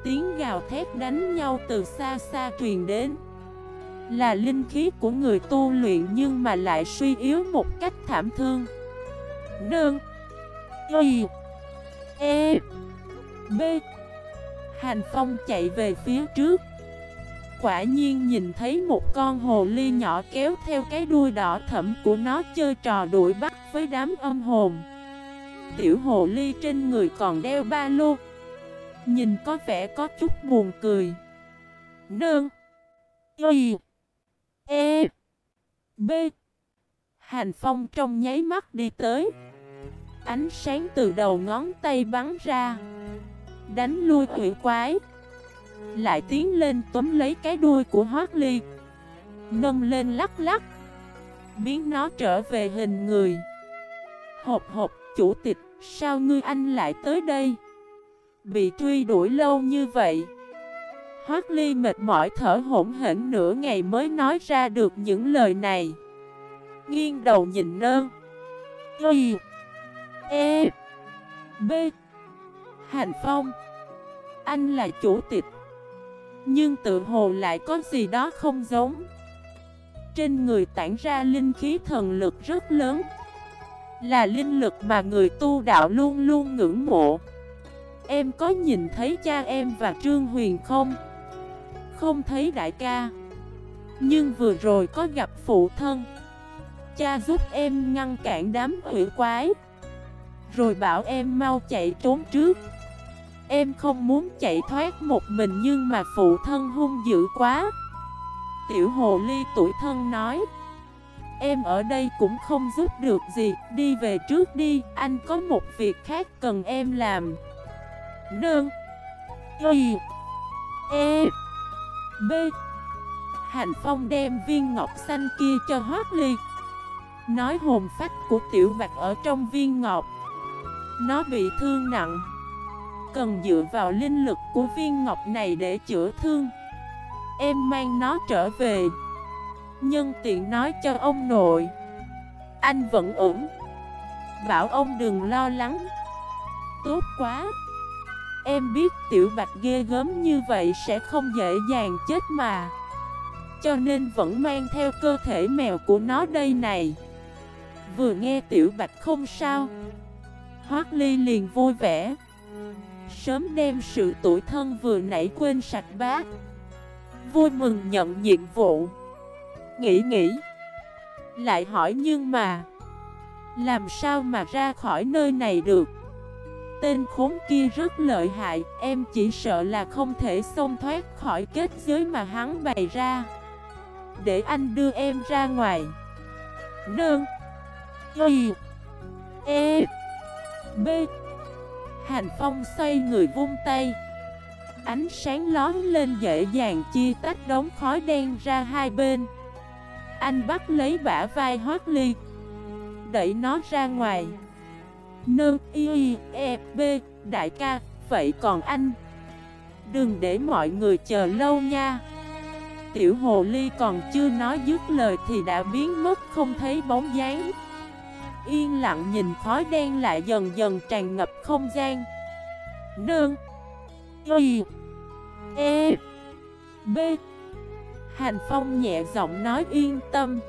[SPEAKER 1] Tiếng gào thét đánh nhau từ xa xa truyền đến. Là linh khí của người tu luyện nhưng mà lại suy yếu một cách thảm thương. Đơn Y. E. B. Hành Phong chạy về phía trước. Quả nhiên nhìn thấy một con hồ ly nhỏ kéo theo cái đuôi đỏ thẫm của nó chơi trò đuổi bắt với đám âm hồn. Tiểu hồ ly trên người còn đeo ba lô. Nhìn có vẻ có chút buồn cười. Nương. Y. E. B. Hành Phong trong nháy mắt đi tới. Ánh sáng từ đầu ngón tay bắn ra. Đánh lui quỷ quái. Lại tiến lên túm lấy cái đuôi của Hoác Ly Nâng lên lắc lắc. Biến nó trở về hình người. Hộp hộp, chủ tịch, Sao ngươi anh lại tới đây? Bị truy đuổi lâu như vậy. Hoác Ly mệt mỏi thở hổn hển nửa ngày mới nói ra được những lời này. Nghiêng đầu nhìn nơn Y E B. Hành Phong. Anh là chủ tịch. Nhưng tự hồ lại có gì đó không giống. Trên người tản ra linh khí thần lực rất lớn. Là linh lực mà người tu đạo luôn luôn ngưỡng mộ. Em có nhìn thấy cha em và Trương Huyền không? Không thấy đại ca. Nhưng vừa rồi có gặp phụ thân. Cha giúp em ngăn cản đám quỷ quái. Rồi bảo em mau chạy trốn trước. Em không muốn chạy thoát một mình nhưng mà phụ thân hung dữ quá. Tiểu hồ ly tuổi thân nói, Em ở đây cũng không giúp được gì, Đi về trước đi, Anh có một việc khác cần em làm. Nương. Y E B. Hành Phong đem viên ngọc xanh kia cho Hoác Ly. Nói hồn phách của tiểu bạc ở trong viên ngọc. Nó bị thương nặng. Cần dựa vào linh lực của viên ngọc này để chữa thương. Em mang nó trở về. Nhân tiện nói cho ông nội. Anh vẫn ổn. Bảo ông đừng lo lắng. Tốt quá. Em biết tiểu bạch ghê gớm như vậy sẽ không dễ dàng chết mà. Cho nên vẫn mang theo cơ thể mèo của nó đây này. Vừa nghe tiểu bạch không sao. Hoác ly liền vui vẻ. Sớm đem sự tuổi thân vừa nãy quên sạch bát Vui mừng nhận nhiệm vụ. Nghĩ nghĩ. Lại hỏi nhưng mà. Làm sao mà ra khỏi nơi này được? Tên khốn kia rất lợi hại, Em chỉ sợ là không thể xông thoát khỏi kết giới mà hắn bày ra. Để anh đưa em ra ngoài. Nương. Y. E. B. Hành Phong xoay người vung tay. Ánh sáng lón lên dễ dàng chia tách đống khói đen ra hai bên. Anh bắt lấy bả vai Hoác Ly, Đẩy nó ra ngoài. Nơ, y e b Đại ca, Vậy còn anh? Đừng để mọi người chờ lâu nha. Tiểu hồ ly còn chưa nói dứt lời Thì đã biến mất không thấy bóng dáng. Yên lặng nhìn khói đen lại dần dần tràn ngập không gian. Nương. Y. E. B. Hành Phong nhẹ giọng nói yên tâm.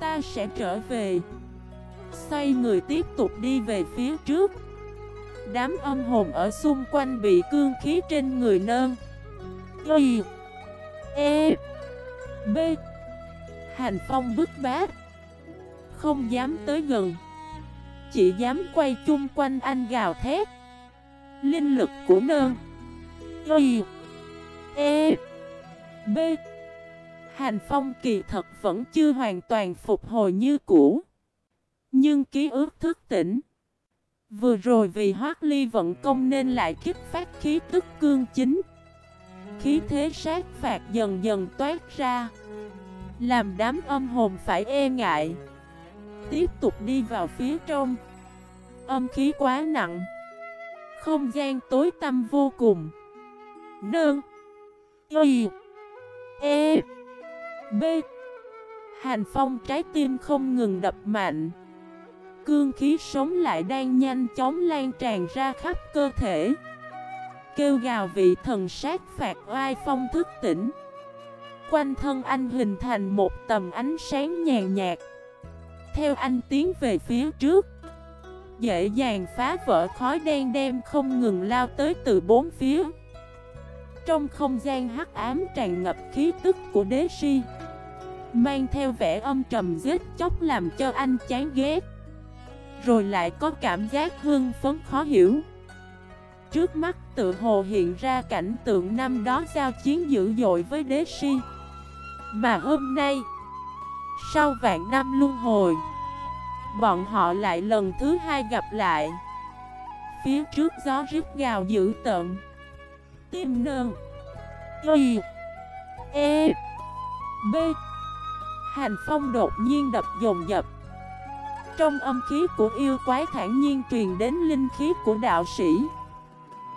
[SPEAKER 1] Ta sẽ trở về. Xoay người tiếp tục đi về phía trước. Đám âm hồn ở xung quanh bị cương khí trên người nơn Y. E. B. Hành Phong bức bát không dám tới gần. Chỉ dám quay chung quanh anh gào thét. Linh lực của nơn. Y E. B. Hành Phong kỳ thật vẫn chưa hoàn toàn phục hồi như cũ. Nhưng ký ức thức tỉnh. Vừa rồi vì Hoác Ly vận công nên lại kích phát khí tức cương chính. Khí thế sát phạt dần dần toát ra. Làm đám âm hồn phải e ngại. Tiếp tục đi vào phía trong. Âm khí quá nặng. Không gian tối tăm vô cùng. Nương. Y. E. B. Hành phong trái tim không ngừng đập mạnh. Cương khí sống lại đang nhanh chóng lan tràn ra khắp cơ thể. Kêu gào vị thần sát phạt oai phong thức tỉnh. Quanh thân anh hình thành một tầm ánh sáng nhàn nhạt. Theo anh tiến về phía trước. Dễ dàng phá vỡ khói đen đem không ngừng lao tới từ bốn phía. Trong không gian hắc ám tràn ngập khí tức của đế si, Mang theo vẻ âm trầm giết chóc làm cho anh chán ghét. Rồi lại có cảm giác hương phấn khó hiểu. Trước mắt tự hồ hiện ra cảnh tượng năm đó giao chiến dữ dội với đế si. Mà hôm nay sau vạn năm luân hồi, Bọn họ lại lần thứ hai gặp lại. Phía trước gió rít gào dữ tợn. Tim nơn Y. E. B. Hành phong đột nhiên đập dồn dập. Trong âm khí của yêu quái thản nhiên truyền đến linh khí của đạo sĩ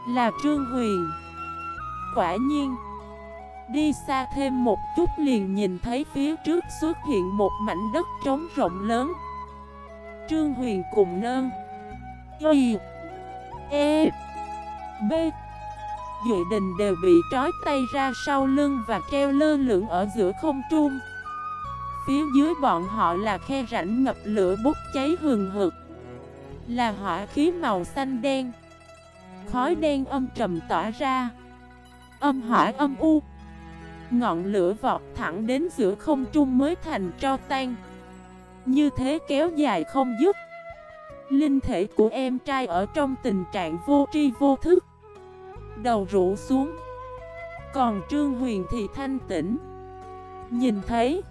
[SPEAKER 1] Là Trương Huyền. Quả nhiên Đi xa thêm một chút liền nhìn thấy phía trước xuất hiện một mảnh đất trống rộng lớn Trương Huyền cùng nơn Y E B Duệ Đình đều bị trói tay ra sau lưng và treo lơ lửng ở giữa không trung. Phía dưới bọn họ là khe rãnh ngập lửa bốc cháy hừng hực. Là hỏa khí màu xanh đen. Khói đen âm trầm tỏa ra. Âm hỏa âm u. Ngọn lửa vọt thẳng đến giữa không trung mới thành tro tan. Như thế kéo dài không dứt. Linh thể của em trai ở trong tình trạng vô tri vô thức. Đầu rũ xuống. Còn Trương Huyền thì thanh tĩnh. Nhìn thấy.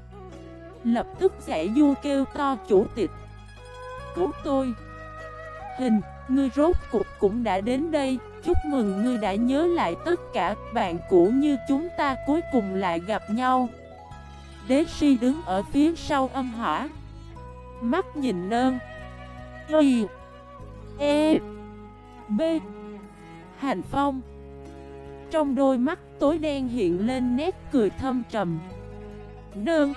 [SPEAKER 1] Lập tức giải du kêu to chủ tịch. Cứu tôi. Hình, ngươi rốt cục cũng đã đến đây. Chúc mừng ngươi đã nhớ lại tất cả, bạn cũ như chúng ta cuối cùng lại gặp nhau. Đế si đứng ở phía sau âm hỏa. Mắt nhìn nơn Y E B. Hành Phong. Trong đôi mắt tối đen hiện lên nét cười thâm trầm. Nương.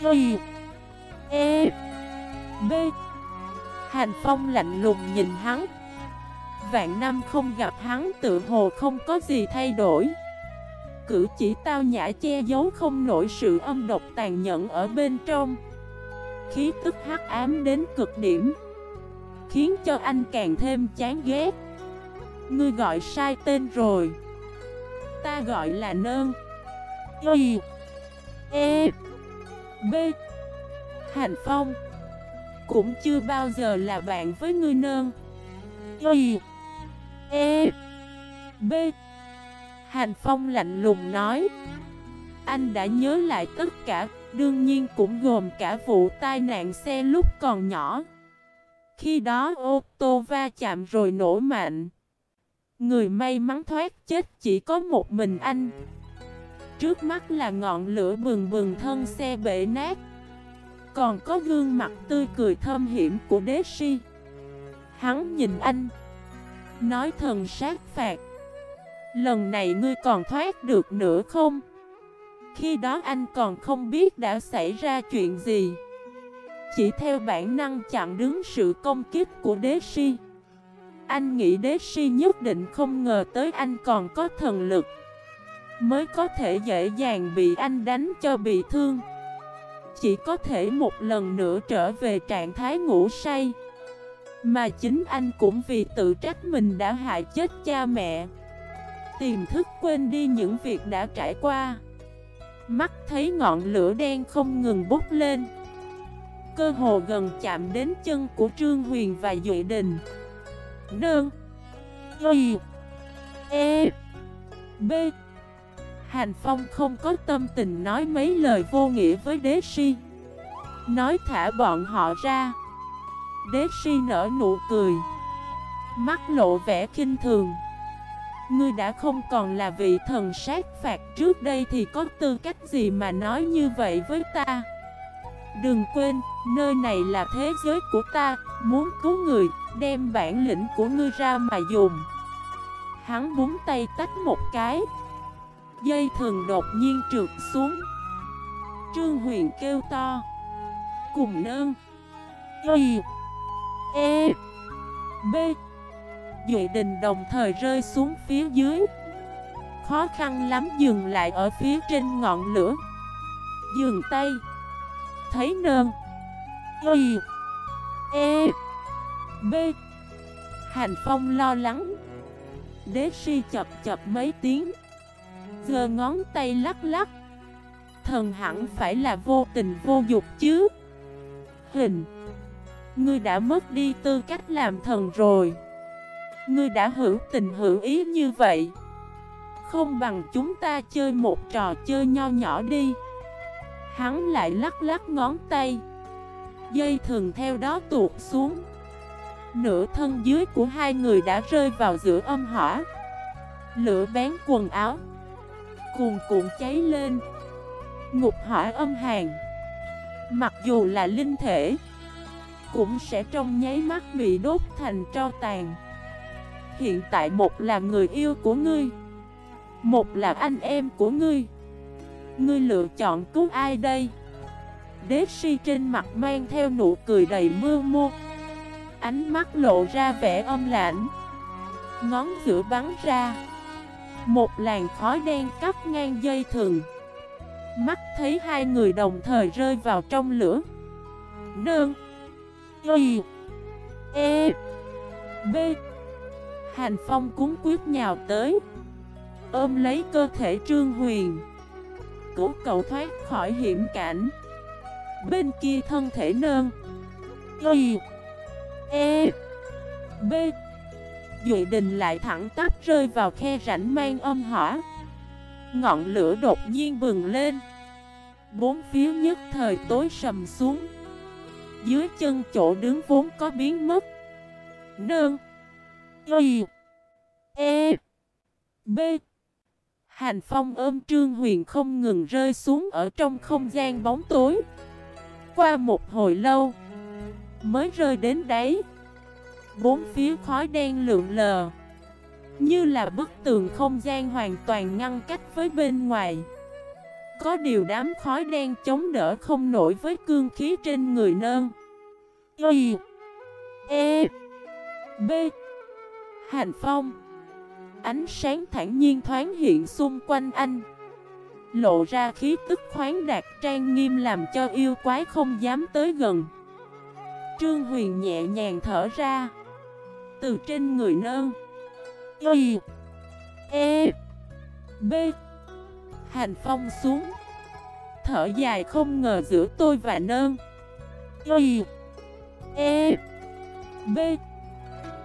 [SPEAKER 1] Y E B. Hành Phong lạnh lùng nhìn hắn. Vạn năm không gặp hắn tự hồ không có gì thay đổi. Cử chỉ tao nhã che giấu không nổi sự âm độc tàn nhẫn ở bên trong. Khí tức hắc ám đến cực điểm, Khiến cho anh càng thêm chán ghét. Ngươi gọi sai tên rồi. Ta gọi là nơn. Y. E. B. Hành Phong. Cũng chưa bao giờ là bạn với ngươi nơn. Y. E B. Hành Phong lạnh lùng nói. Anh đã nhớ lại tất cả, Đương nhiên cũng gồm cả vụ tai nạn xe lúc còn nhỏ. Khi đó ô tô va chạm rồi nổ mạnh. Người may mắn thoát chết chỉ có một mình anh. Trước mắt là ngọn lửa bừng bừng thân xe bể nát. Còn có gương mặt tươi cười thâm hiểm của đế si Hắn nhìn anh. Nói thần sát phạt. Lần này ngươi còn thoát được nữa không? Khi đó anh còn không biết đã xảy ra chuyện gì. Chỉ theo bản năng chặn đứng sự công kích của đế si. Anh nghĩ đế si nhất định không ngờ tới anh còn có thần lực. Mới có thể dễ dàng bị anh đánh cho bị thương. Chỉ có thể một lần nữa trở về trạng thái ngủ say. Mà chính anh cũng vì tự trách mình đã hại chết cha mẹ. Tìm thức quên đi những việc đã trải qua. Mắt thấy ngọn lửa đen không ngừng bốc lên. Cơ hồ gần chạm đến chân của Trương Huyền và Duệ Đình. Đơn Y. E. B. Hành Phong không có tâm tình nói mấy lời vô nghĩa với đế si. Nói thả bọn họ ra. Đế si nở nụ cười Mắt lộ vẻ kinh thường Ngươi đã không còn là vị thần sát phạt trước đây thì có tư cách gì mà nói như vậy với ta Đừng quên, nơi này là thế giới của ta, muốn cứu người, đem bản lĩnh của ngươi ra mà dùng. Hắn búng tay tách một cái. Dây thường đột nhiên trượt xuống. Trương Huyền kêu to. Cùng nơn. Y. E. B. Duệ đình đồng thời rơi xuống phía dưới. Khó khăn lắm dừng lại ở phía trên ngọn lửa. Dừng tay. Thấy nơn Y. E. B. Hành Phong lo lắng. Đế si chập chập mấy tiếng. Giơ ngón tay lắc lắc. Thần hẳn phải là vô tình vô dục chứ. Hình. Ngươi đã mất đi tư cách làm thần rồi. Ngươi đã hữu tình hữu ý như vậy. Không bằng chúng ta chơi một trò chơi nho nhỏ đi. Hắn lại lắc lắc ngón tay. Dây thường theo đó tuột xuống. Nửa thân dưới của hai người đã rơi vào giữa âm hỏa. Lửa bén quần áo. Cuồn cuộn cháy lên. Ngục hỏa âm hàng Mặc dù là linh thể cũng sẽ trong nháy mắt bị đốt thành tro tàn. Hiện tại một là người yêu của ngươi, Một là anh em của ngươi. Ngươi lựa chọn cứu ai đây? Đế si trên mặt mang theo nụ cười đầy mưa mô. Ánh mắt lộ ra vẻ âm lãnh. Ngón giữa bắn ra. Một làn khói đen cắp ngang dây thừng. Mắt thấy hai người đồng thời rơi vào trong lửa. Nương! Y E. B. Hành Phong cúng quyết nhào tới. Ôm lấy cơ thể Trương Huyền. Cứu cậu thoát khỏi hiểm cảnh. Bên kia thân thể nơn. Y E. B. Duệ đình lại thẳng tắp rơi vào khe rãnh mang âm hỏa. Ngọn lửa đột nhiên bừng lên. Bốn phía nhất thời tối sầm xuống. Dưới chân chỗ đứng vốn có biến mất. Nương. Y. E. B. Hành phong ôm Trương Huyền không ngừng rơi xuống ở trong không gian bóng tối. Qua một hồi lâu, Mới rơi đến đáy. Bốn phía khói đen lượn lờ, Như là bức tường không gian hoàn toàn ngăn cách với bên ngoài. Có điều đám khói đen chống đỡ không nổi với cương khí trên người nơn. Y E B. Hành phong. Ánh sáng thản nhiên thoáng hiện xung quanh anh. Lộ ra khí tức khoáng đạt trang nghiêm làm cho yêu quái không dám tới gần. Trương Huyền nhẹ nhàng thở ra. Từ trên người nơn. Y E B. Hành phong xuống. Thở dài không ngờ giữa tôi và nơn. Y E B,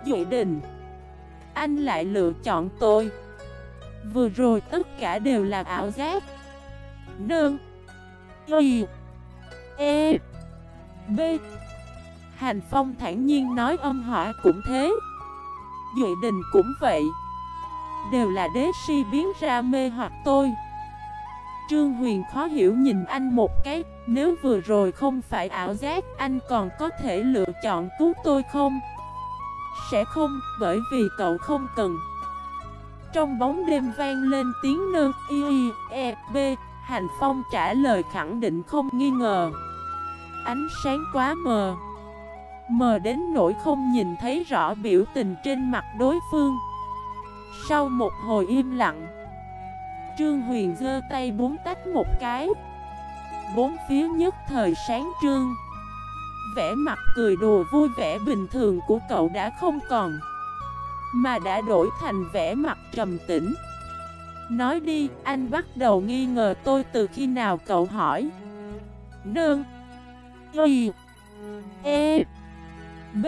[SPEAKER 1] Duệ đình. Anh lại lựa chọn tôi. Vừa rồi tất cả đều là ảo giác. Nơn, Y E B. Hành Phong thản nhiên nói âm họa cũng thế. Duệ đình cũng vậy. Đều là đế si biến ra mê hoặc tôi. Trương Huyền khó hiểu nhìn anh một cái Nếu vừa rồi không phải ảo giác Anh còn có thể lựa chọn cứu tôi không? Sẽ không, bởi vì cậu không cần. Trong bóng đêm vang lên tiếng nơ y y e b. Hành Phong trả lời khẳng định không nghi ngờ. Ánh sáng quá mờ. Mờ đến nỗi không nhìn thấy rõ biểu tình trên mặt đối phương. Sau một hồi im lặng Trương Huyền giơ tay bốn tách một cái. Bốn phía nhất thời sáng trương Vẻ mặt cười đùa vui vẻ bình thường của cậu đã không còn Mà đã đổi thành vẻ mặt trầm tĩnh. Nói đi, anh bắt đầu nghi ngờ tôi từ khi nào cậu hỏi. Nương. Y. E. B.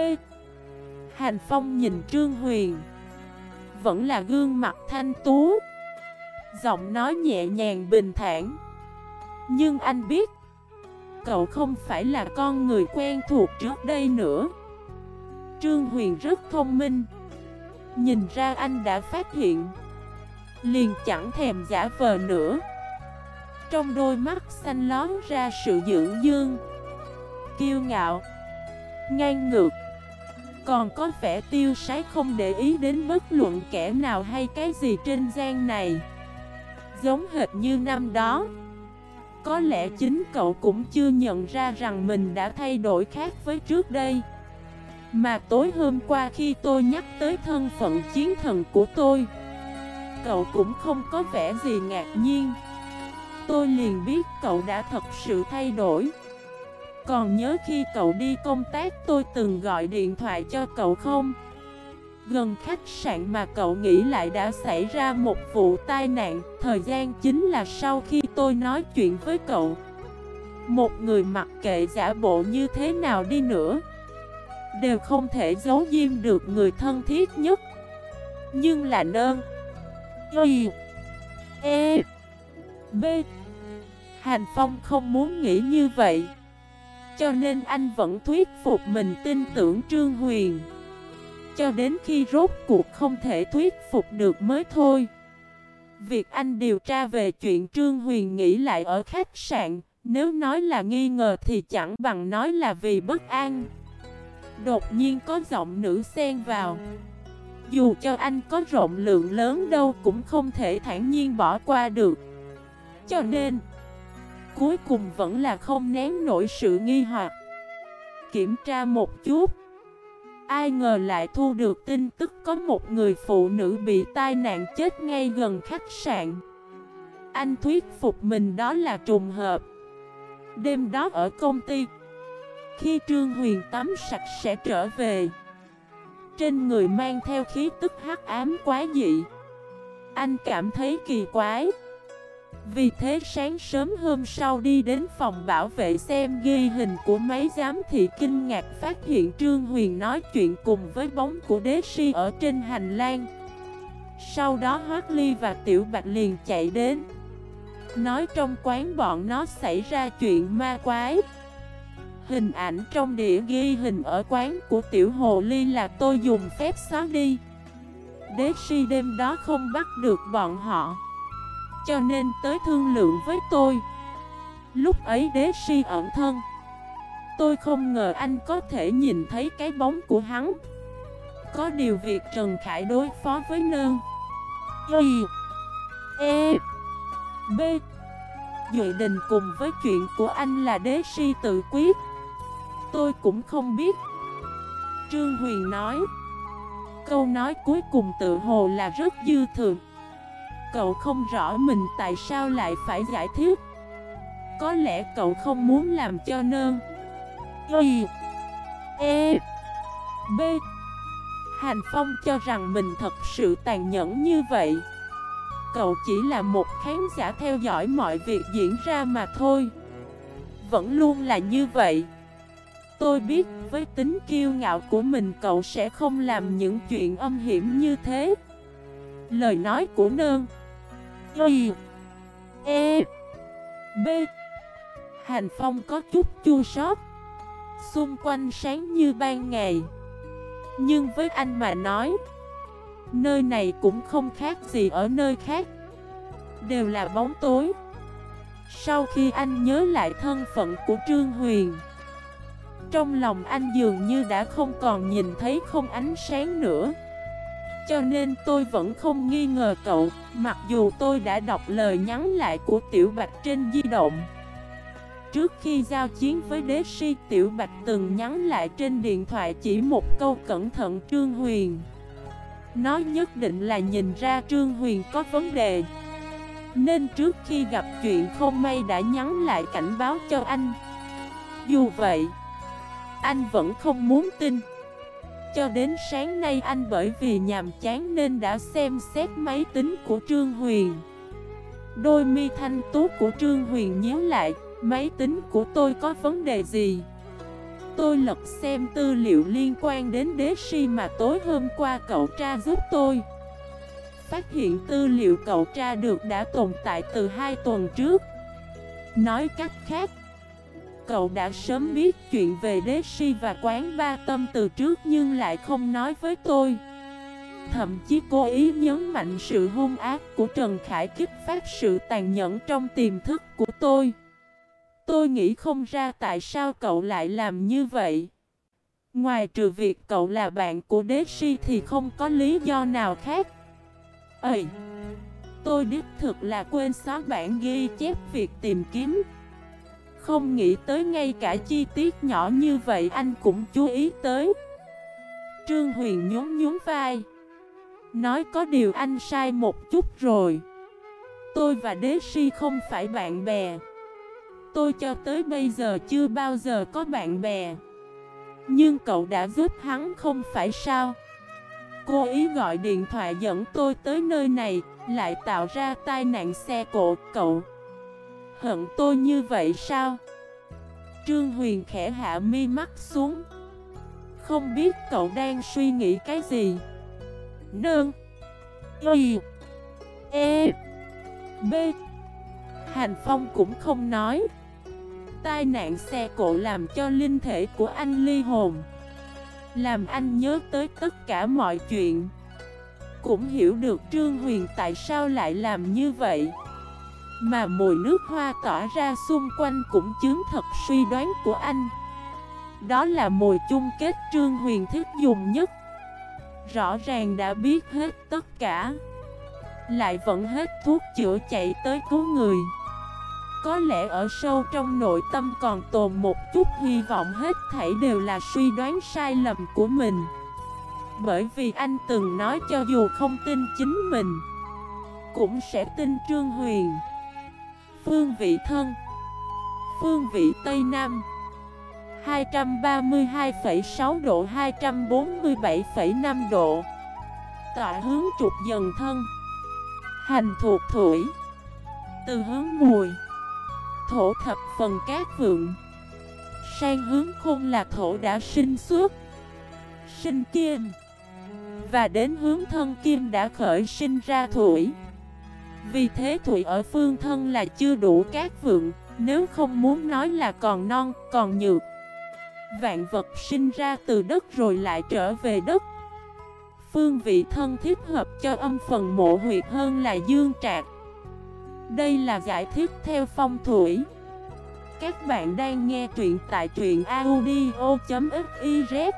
[SPEAKER 1] Hành Phong nhìn Trương Huyền. Vẫn là gương mặt thanh tú. Giọng nói nhẹ nhàng bình thản. Nhưng anh biết, Cậu không phải là con người quen thuộc trước đây nữa. Trương Huyền rất thông minh. Nhìn ra anh đã phát hiện, Liền chẳng thèm giả vờ nữa. Trong đôi mắt xanh lón ra sự dưỡng dương Kiêu ngạo, ngang ngược. Còn có vẻ tiêu sái không để ý đến bất luận kẻ nào hay cái gì trên gian này. Giống hệt như năm đó. Có lẽ chính cậu cũng chưa nhận ra rằng mình đã thay đổi khác với trước đây. Mà tối hôm qua khi tôi nhắc tới thân phận chiến thần của tôi, Cậu cũng không có vẻ gì ngạc nhiên. Tôi liền biết cậu đã thật sự thay đổi. Còn nhớ khi cậu đi công tác, tôi từng gọi điện thoại cho cậu không? Gần khách sạn mà cậu nghĩ lại đã xảy ra một vụ tai nạn. Thời gian chính là sau khi tôi nói chuyện với cậu. Một người mặc kệ giả bộ như thế nào đi nữa, Đều không thể giấu diêm được người thân thiết nhất. Nhưng là nơn, Y E B. Hành Phong không muốn nghĩ như vậy. Cho nên anh vẫn thuyết phục mình tin tưởng Trương Huyền. Cho đến khi rốt cuộc không thể thuyết phục được mới thôi. Việc anh điều tra về chuyện Trương Huyền nghỉ lại ở khách sạn, Nếu nói là nghi ngờ thì chẳng bằng nói là vì bất an. Đột nhiên có giọng nữ xen vào. Dù cho anh có rộng lượng lớn đâu cũng không thể thản nhiên bỏ qua được. Cho nên, cuối cùng vẫn là không nén nổi sự nghi hoặc. Kiểm tra một chút Ai ngờ lại thu được tin tức có một người phụ nữ bị tai nạn chết ngay gần khách sạn. Anh thuyết phục mình đó là trùng hợp. Đêm đó ở công ty, Khi Trương Huyền tắm sạch sẽ trở về, Trên người mang theo khí tức hắc ám quá dị. Anh cảm thấy kỳ quái vì thế sáng sớm hôm sau đi đến phòng bảo vệ xem ghi hình của máy giám thị kinh ngạc phát hiện Trương Huyền nói chuyện cùng với bóng của đế si ở trên hành lang. Sau đó Hoác Ly và Tiểu Bạch liền chạy đến. Nói trong quán bọn nó xảy ra chuyện ma quái. Hình ảnh trong đĩa ghi hình ở quán của Tiểu Hồ Ly là tôi dùng phép xóa đi. Đế si đêm đó không bắt được bọn họ cho nên tới thương lượng với tôi. Lúc ấy đế si ẩn thân. Tôi không ngờ anh có thể nhìn thấy cái bóng của hắn. Có điều việc Trần Khải đối phó với nơn. Y E B. Dự đình cùng với chuyện của anh là đế si tự quyết. Tôi cũng không biết. Trương Huyền nói. Câu nói cuối cùng tự hồ là rất dư thường Cậu không rõ mình tại sao lại phải giải thích. Có lẽ cậu không muốn làm cho nơn Y E B. Hành Phong cho rằng mình thật sự tàn nhẫn như vậy. Cậu chỉ là một khán giả theo dõi mọi việc diễn ra mà thôi. Vẫn luôn là như vậy. Tôi biết với tính kiêu ngạo của mình cậu sẽ không làm những chuyện âm hiểm như thế. Lời nói của nơn Y E. B. Hành phong có chút chua sót. Xung quanh sáng như ban ngày. Nhưng với anh mà nói, Nơi này cũng không khác gì ở nơi khác. Đều là bóng tối. Sau khi anh nhớ lại thân phận của Trương Huyền, Trong lòng anh dường như đã không còn nhìn thấy không ánh sáng nữa cho nên tôi vẫn không nghi ngờ cậu, Mặc dù tôi đã đọc lời nhắn lại của Tiểu Bạch trên di động. Trước khi giao chiến với đế si, Tiểu Bạch từng nhắn lại trên điện thoại chỉ một câu cẩn thận Trương Huyền. Nó nhất định là nhìn ra Trương Huyền có vấn đề. Nên trước khi gặp chuyện không may đã nhắn lại cảnh báo cho anh. Dù vậy, Anh vẫn không muốn tin cho đến sáng nay anh bởi vì nhàm chán nên đã xem xét máy tính của Trương Huyền. Đôi mi thanh tú của Trương Huyền nhớ lại, Máy tính của tôi có vấn đề gì? Tôi lật xem tư liệu liên quan đến đế si mà tối hôm qua cậu tra giúp tôi. Phát hiện tư liệu cậu tra được đã tồn tại từ hai tuần trước. Nói cách khác cậu đã sớm biết chuyện về đế si và quán ba tâm từ trước nhưng lại không nói với tôi. Thậm chí cố ý nhấn mạnh sự hung ác của Trần Khải kích phát sự tàn nhẫn trong tiềm thức của tôi. Tôi nghĩ không ra tại sao cậu lại làm như vậy. Ngoài trừ việc cậu là bạn của đế si thì không có lý do nào khác. Ây, Tôi đích thực là quên xóa bản ghi chép việc tìm kiếm không nghĩ tới ngay cả chi tiết nhỏ như vậy anh cũng chú ý tới. Trương Huyền nhún nhún vai. Nói có điều anh sai một chút rồi. Tôi và Đế Si không phải bạn bè. Tôi cho tới bây giờ chưa bao giờ có bạn bè. Nhưng cậu đã giúp hắn không phải sao? Cô ý gọi điện thoại dẫn tôi tới nơi này, Lại tạo ra tai nạn xe cộ, cậu. Hận tôi như vậy sao? Trương Huyền khẽ hạ mi mắt xuống. Không biết cậu đang suy nghĩ cái gì. Nương. Y. E. B. Hành Phong cũng không nói. Tai nạn xe cộ làm cho linh thể của anh ly hồn. Làm anh nhớ tới tất cả mọi chuyện. Cũng hiểu được Trương Huyền tại sao lại làm như vậy mà mùi nước hoa tỏa ra xung quanh cũng chứng thật suy đoán của anh. Đó là mùi chung kết Trương Huyền thích dùng nhất. Rõ ràng đã biết hết tất cả. Lại vẫn hết thuốc chữa chạy tới cứu người. Có lẽ ở sâu trong nội tâm còn tồn một chút hy vọng hết thảy đều là suy đoán sai lầm của mình. Bởi vì anh từng nói cho dù không tin chính mình, Cũng sẽ tin Trương Huyền. Phương vị thân. Phương vị Tây Nam. 232,6 độ 247,5 độ. Tọa hướng trục dần thân. Hành thuộc thủy. Từ hướng mùi. Thổ thập phần cát vượng. Sang hướng khôn là thổ đã sinh xuất Sinh kim Và đến hướng thân kim đã khởi sinh ra thủy. Vì thế Thụy ở phương thân là chưa đủ cát vượng Nếu không muốn nói là còn non, còn nhược Vạn vật sinh ra từ đất rồi lại trở về đất. Phương vị thân thích hợp cho âm phần mộ huyệt hơn là dương trạc. Đây là giải thích theo phong thủy. Các bạn đang nghe truyện tại truyện audio.fif